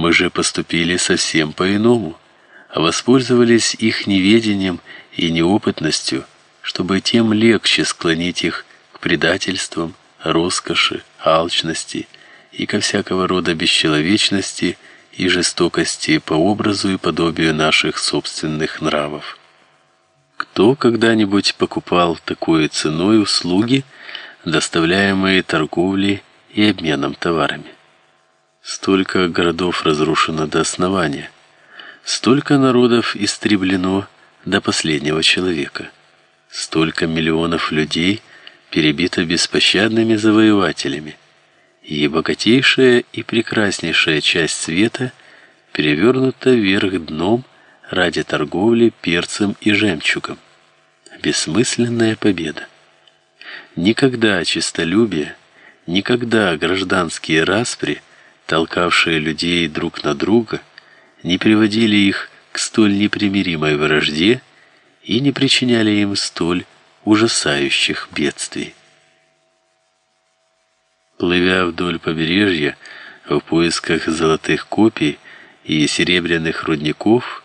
Мы же поступили совсем по-иному, а воспользовались их неведением и неопытностью, чтобы тем легче склонить их к предательствам, роскоши, алчности и ко всякого рода бесчеловечности и жестокости по образу и подобию наших собственных нравов. Кто когда-нибудь покупал такой ценой услуги, доставляемые торговлей и обменом товарами? Столько городов разрушено до основания, столько народов истреблено до последнего человека, столько миллионов людей перебито беспощадными завоевателями, и богатейшая и прекраснейшая часть света перевернута вверх дном ради торговли перцем и жемчугом. Бессмысленная победа. Никогда честолюбие, никогда гражданские распри, толкавшие людей друг на друга, не приводили их к столь непримиримой вражде и не причиняли им столь ужасающих бедствий. Плывя вдоль побережья в поисках золотых копий и серебряных рудников,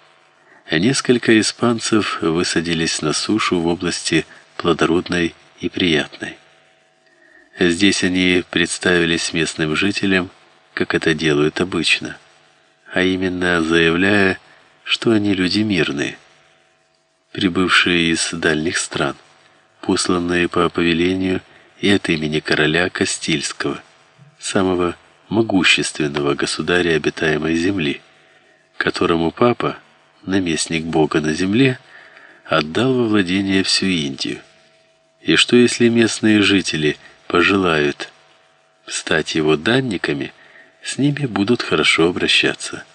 несколько испанцев высадились на сушу в области плодородной и приятной. Здесь они представились местным жителям, как это делают обычно, а именно заявляя, что они люди мирные, прибывшие из дальних стран посланные по повелению и от имени короля Кастильского, самого могущественного государя обитаемой земли, которому папа, наместник Бога на земле, отдал во владение всю Индию. И что если местные жители пожелают стать его данниками, с ними будут хорошо обращаться.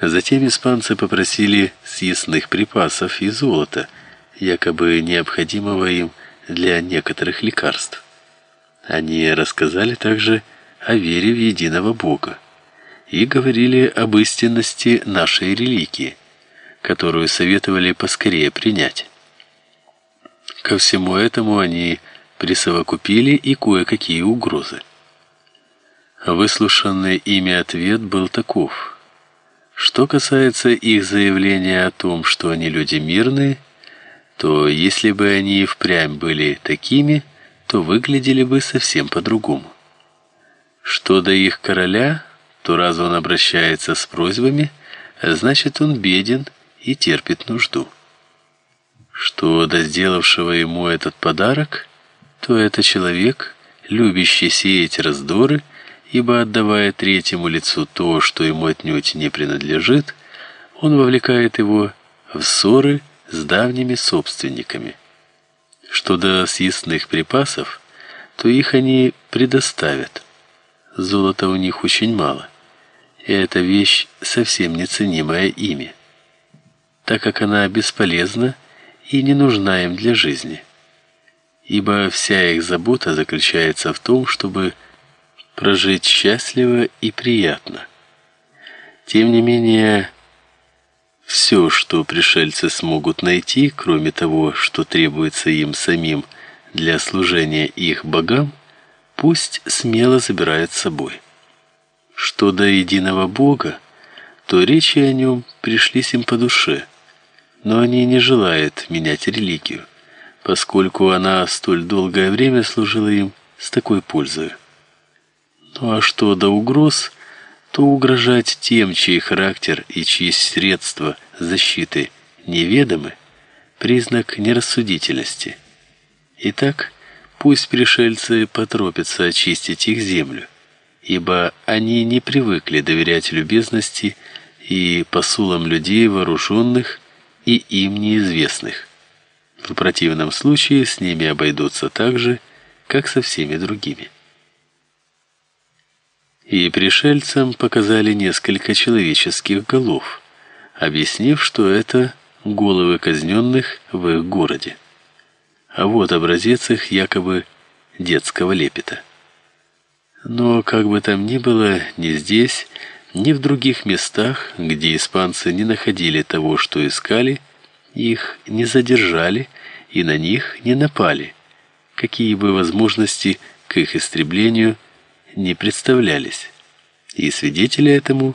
Затем испанцы попросили съестных припасов и золота – якобы необходимого им для некоторых лекарств. Они рассказали также о вере в единого Бога и говорили об истинности нашей религии, которую советовали поскорее принять. Ко всему этому они присовокупили и кое-какие угрозы. Выслушанный ими ответ был таков: что касается их заявления о том, что они люди мирные, то если бы они и впрямь были такими, то выглядели бы совсем по-другому. Что до их короля, то раз он обращается с просьбами, значит он беден и терпит нужду. Что до сделавшего ему этот подарок, то это человек, любящий сеять раздоры, ибо отдавая третьему лицу то, что ему отнюдь не принадлежит, он вовлекает его в ссоры с давними собственниками. Что до съестных припасов, то их они предоставят. Золота у них очень мало, и эта вещь совсем не ценимая ими, так как она бесполезна и не нужна им для жизни. Ибо вся их забота заключается в том, чтобы прожить счастливо и приятно. Тем не менее, все, что пришельцы смогут найти, кроме того, что требуется им самим для служения их богам, пусть смело забирают с собой. Что до единого Бога, то речи о нем пришлись им по душе, но они не желают менять религию, поскольку она столь долгое время служила им с такой пользой. Ну а что до угроз, то угрожать тем, чей характер и чьи средства защиты неведомы, признак нерассудительности. Итак, пусть пришельцы поторопятся очистить их землю, ибо они не привыкли доверять любезности и посулам людей вооруженных и им неизвестных. В противном случае с ними обойдутся так же, как со всеми другими и пришельцам показали несколько человеческих голов, объяснив, что это головы казненных в их городе. А вот образец их якобы детского лепета. Но как бы там ни было, ни здесь, ни в других местах, где испанцы не находили того, что искали, их не задержали и на них не напали, какие бы возможности к их истреблению не представлялись. И свидетели этому